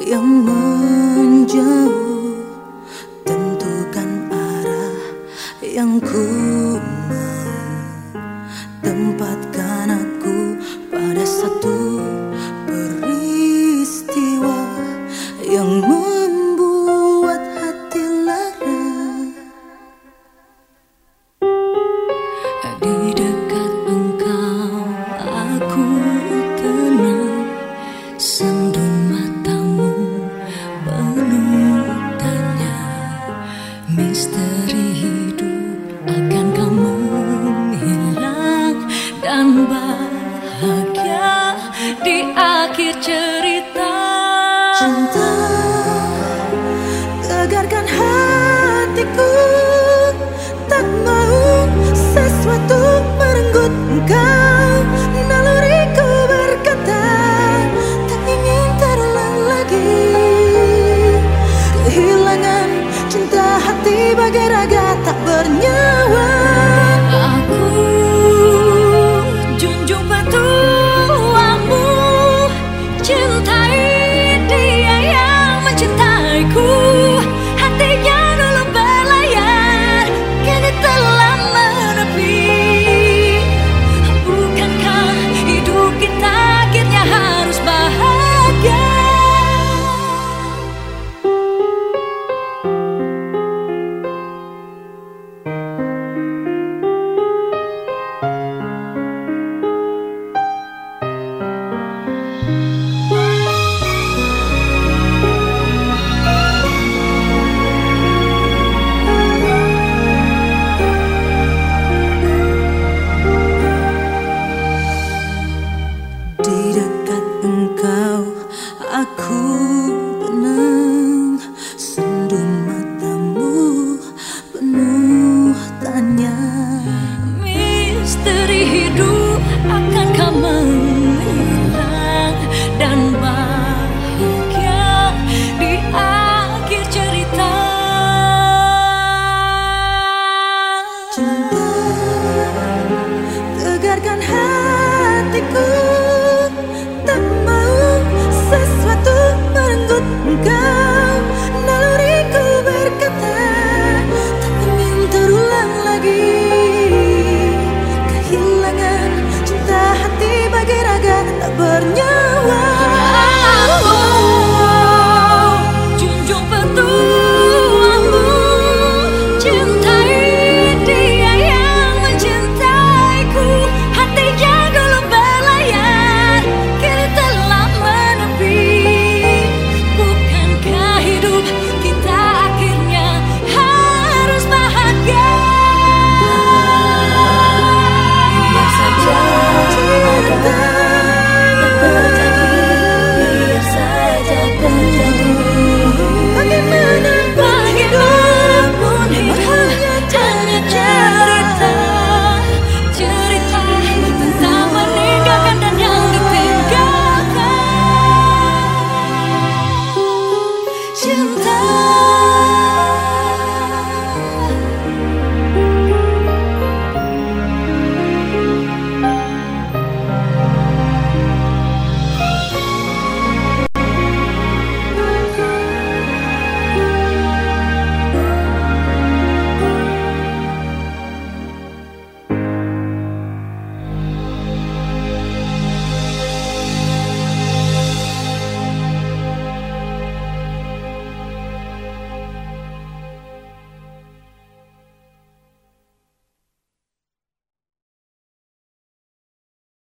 yang menjauh. Tentukan arah yang ku mau. Tempatkan Misteri hidup akan kamu hilang Dan bahagia di akhir cerita